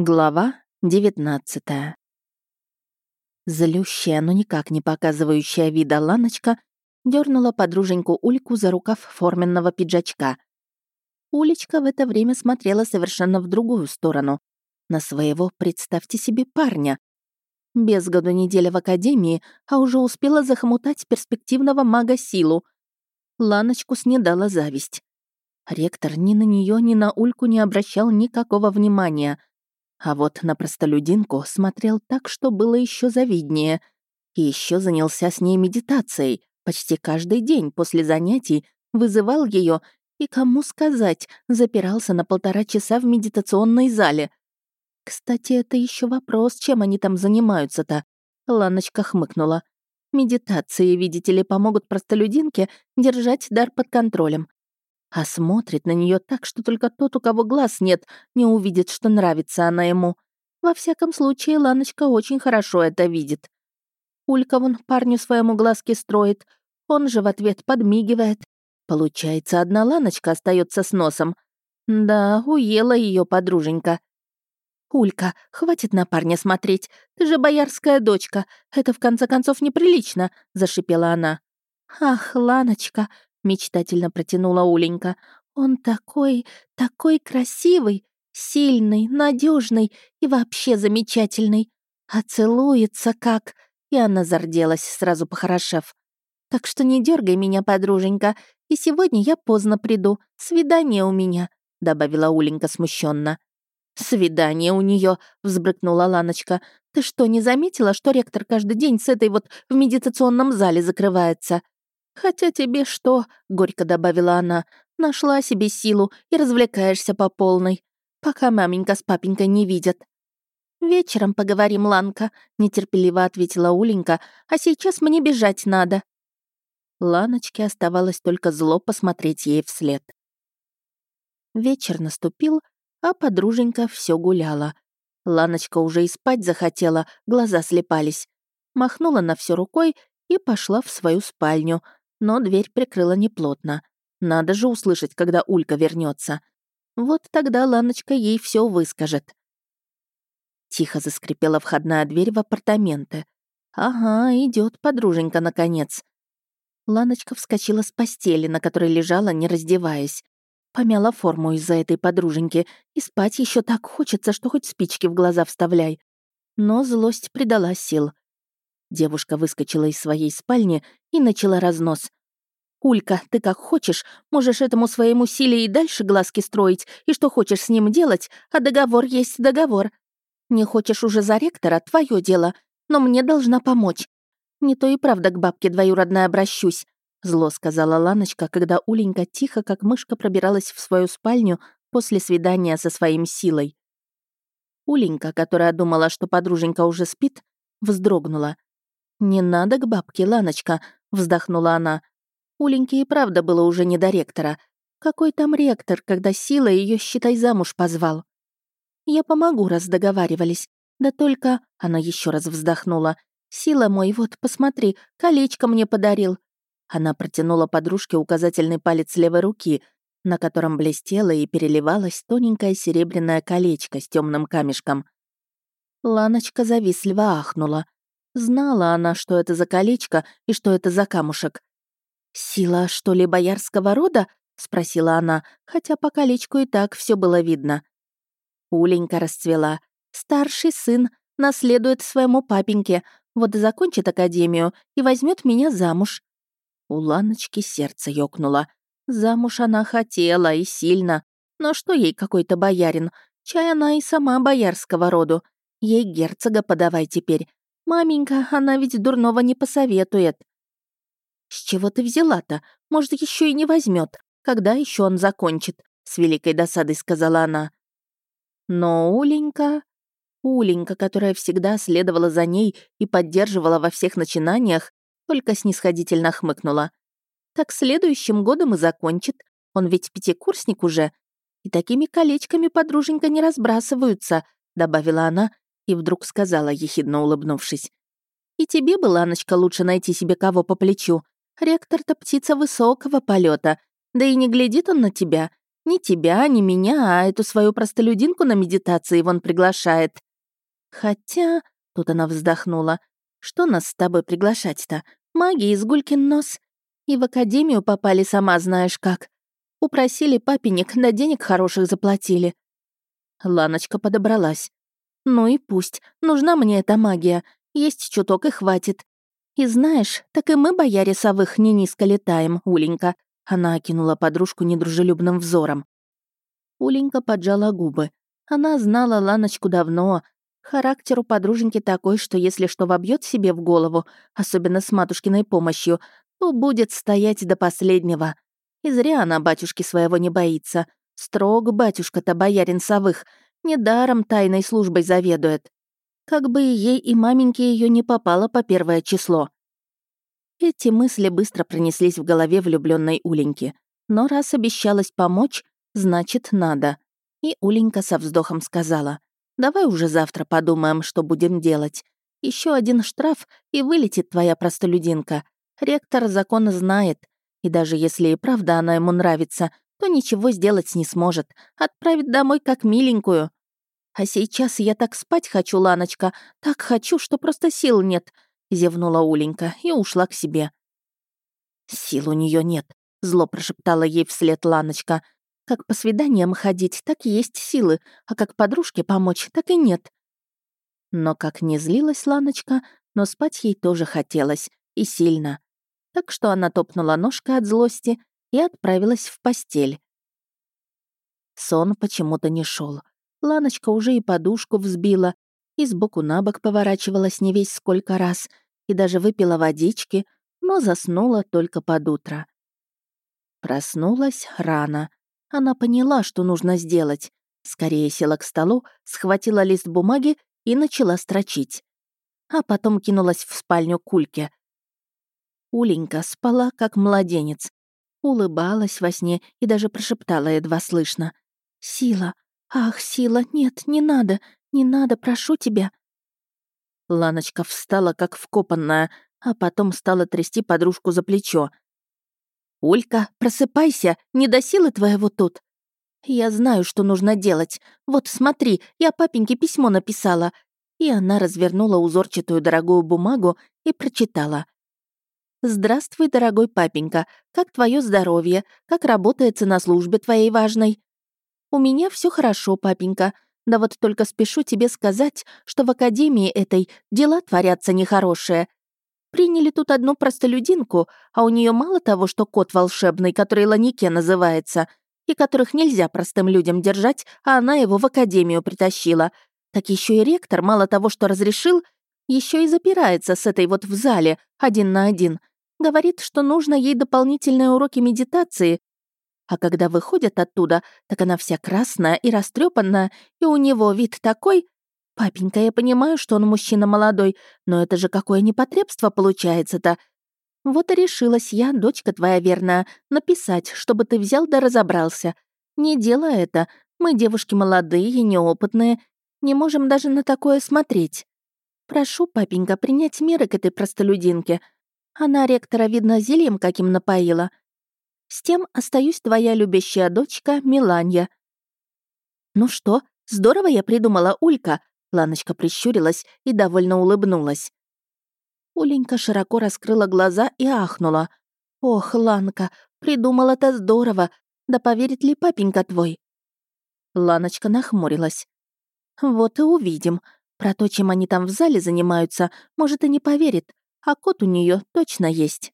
Глава 19 Злющая, но никак не показывающая вида Ланочка дернула подруженьку Ульку за рукав форменного пиджачка. Улечка в это время смотрела совершенно в другую сторону. На своего, представьте себе, парня. Без году неделя в академии, а уже успела захомутать перспективного мага силу. Ланочку снедала зависть. Ректор ни на нее, ни на Ульку не обращал никакого внимания — а вот на простолюдинку смотрел так, что было еще завиднее. И еще занялся с ней медитацией. Почти каждый день после занятий вызывал ее и, кому сказать, запирался на полтора часа в медитационной зале. Кстати, это еще вопрос, чем они там занимаются-то. Ланочка хмыкнула. Медитации, видите ли, помогут простолюдинке держать дар под контролем а смотрит на нее так, что только тот, у кого глаз нет, не увидит, что нравится она ему. Во всяком случае, Ланочка очень хорошо это видит. Улька вон парню своему глазки строит, он же в ответ подмигивает. Получается, одна Ланочка остается с носом. Да, уела ее подруженька. «Улька, хватит на парня смотреть. Ты же боярская дочка. Это, в конце концов, неприлично», — зашипела она. «Ах, Ланочка, мечтательно протянула Уленька. Он такой, такой красивый, сильный, надежный и вообще замечательный. А целуется как... И она зарделась, сразу похорошев. «Так что не дергай меня, подруженька, и сегодня я поздно приду. Свидание у меня», — добавила Уленька смущенно. «Свидание у нее, взбрыкнула Ланочка. «Ты что, не заметила, что ректор каждый день с этой вот в медитационном зале закрывается?» «Хотя тебе что?» — горько добавила она. «Нашла себе силу и развлекаешься по полной, пока маменька с папенькой не видят». «Вечером поговорим, Ланка», — нетерпеливо ответила Уленька, «а сейчас мне бежать надо». Ланочке оставалось только зло посмотреть ей вслед. Вечер наступил, а подруженька все гуляла. Ланочка уже и спать захотела, глаза слепались. Махнула на все рукой и пошла в свою спальню — но дверь прикрыла неплотно. Надо же услышать, когда Улька вернется. Вот тогда Ланочка ей все выскажет. Тихо заскрипела входная дверь в апартаменты. Ага, идет подруженька, наконец. Ланочка вскочила с постели, на которой лежала, не раздеваясь. Помяла форму из-за этой подруженьки, и спать еще так хочется, что хоть спички в глаза вставляй. Но злость придала сил. Девушка выскочила из своей спальни и начала разнос. «Улька, ты как хочешь, можешь этому своему силе и дальше глазки строить, и что хочешь с ним делать, а договор есть договор. Не хочешь уже за ректора, твое дело, но мне должна помочь. Не то и правда к бабке двоюродной обращусь», — зло сказала Ланочка, когда Уленька тихо, как мышка, пробиралась в свою спальню после свидания со своим силой. Уленька, которая думала, что подруженька уже спит, вздрогнула. «Не надо к бабке, Ланочка», — вздохнула она. Уленьке и правда было уже не до ректора. Какой там ректор, когда Сила ее считай, замуж позвал? Я помогу, раз договаривались. Да только, она еще раз вздохнула. Сила мой, вот, посмотри, колечко мне подарил. Она протянула подружке указательный палец левой руки, на котором блестело и переливалось тоненькое серебряное колечко с темным камешком. Ланочка завистливо ахнула. Знала она, что это за колечко и что это за камушек. «Сила, что ли, боярского рода?» — спросила она, хотя по колечку и так все было видно. Уленька расцвела. «Старший сын наследует своему папеньке, вот и закончит академию и возьмет меня замуж». У Ланочки сердце ёкнуло. Замуж она хотела и сильно. Но что ей какой-то боярин? Чай она и сама боярского роду. Ей герцога подавай теперь. «Маменька, она ведь дурного не посоветует». «С чего ты взяла-то? Может, еще и не возьмет. Когда еще он закончит?» — с великой досадой сказала она. Но Уленька... Уленька, которая всегда следовала за ней и поддерживала во всех начинаниях, только снисходительно хмыкнула. «Так следующим годом и закончит. Он ведь пятикурсник уже. И такими колечками подруженька не разбрасываются», — добавила она и вдруг сказала, ехидно улыбнувшись. «И тебе бы, Ланочка, лучше найти себе кого по плечу. Ректор-то птица высокого полета, да и не глядит он на тебя. Ни тебя, ни меня, а эту свою простолюдинку на медитации вон приглашает. Хотя, тут она вздохнула, что нас с тобой приглашать-то? Маги из гулькин нос. И в академию попали сама знаешь как. Упросили папенек, да денег хороших заплатили. Ланочка подобралась. Ну и пусть, нужна мне эта магия. Есть чуток и хватит. И знаешь, так и мы, бояре совых, не низко летаем, Уленька. Она окинула подружку недружелюбным взором. Уленька поджала губы. Она знала Ланочку давно. Характер у подруженьки такой, что если что вобьет себе в голову, особенно с матушкиной помощью, то будет стоять до последнего. И зря она батюшки своего не боится. Строг батюшка-то боярин совых, недаром тайной службой заведует. Как бы и ей и маменьке ее не попало по первое число. Эти мысли быстро пронеслись в голове влюбленной Уленьки. Но раз обещалась помочь, значит, надо. И Уленька со вздохом сказала, «Давай уже завтра подумаем, что будем делать. Еще один штраф, и вылетит твоя простолюдинка. Ректор закон знает. И даже если и правда она ему нравится, то ничего сделать не сможет. Отправит домой как миленькую. А сейчас я так спать хочу, Ланочка, так хочу, что просто сил нет. — зевнула Уленька и ушла к себе. «Сил у нее нет», — зло прошептала ей вслед Ланочка. «Как по свиданиям ходить, так и есть силы, а как подружке помочь, так и нет». Но как не злилась Ланочка, но спать ей тоже хотелось, и сильно. Так что она топнула ножкой от злости и отправилась в постель. Сон почему-то не шел. Ланочка уже и подушку взбила, и сбоку на бок поворачивалась не весь сколько раз, и даже выпила водички, но заснула только под утро. Проснулась рано. Она поняла, что нужно сделать. Скорее села к столу, схватила лист бумаги и начала строчить. А потом кинулась в спальню Кульке. Уленька спала, как младенец. Улыбалась во сне и даже прошептала едва слышно. «Сила! Ах, Сила, нет, не надо! Не надо, прошу тебя». Ланочка встала, как вкопанная, а потом стала трясти подружку за плечо. «Улька, просыпайся, не до силы твоего тут». «Я знаю, что нужно делать. Вот смотри, я папеньке письмо написала». И она развернула узорчатую дорогую бумагу и прочитала. «Здравствуй, дорогой папенька. Как твое здоровье? Как работается на службе твоей важной?» «У меня все хорошо, папенька. Да вот только спешу тебе сказать, что в академии этой дела творятся нехорошие. Приняли тут одну простолюдинку, а у нее мало того, что кот волшебный, который Ланике называется, и которых нельзя простым людям держать, а она его в академию притащила. Так еще и ректор мало того, что разрешил, еще и запирается с этой вот в зале, один на один. Говорит, что нужно ей дополнительные уроки медитации, а когда выходят оттуда, так она вся красная и растрепанная, и у него вид такой... Папенька, я понимаю, что он мужчина молодой, но это же какое непотребство получается-то. Вот и решилась я, дочка твоя верная, написать, чтобы ты взял да разобрался. Не дело это. Мы девушки молодые и неопытные, не можем даже на такое смотреть. Прошу, папенька, принять меры к этой простолюдинке. Она ректора, видно, зельем каким напоила. С тем остаюсь твоя любящая дочка Миланья». «Ну что, здорово я придумала, Улька!» Ланочка прищурилась и довольно улыбнулась. Уленька широко раскрыла глаза и ахнула. «Ох, Ланка, придумала-то здорово! Да поверит ли папенька твой?» Ланочка нахмурилась. «Вот и увидим. Про то, чем они там в зале занимаются, может, и не поверит, а кот у нее точно есть».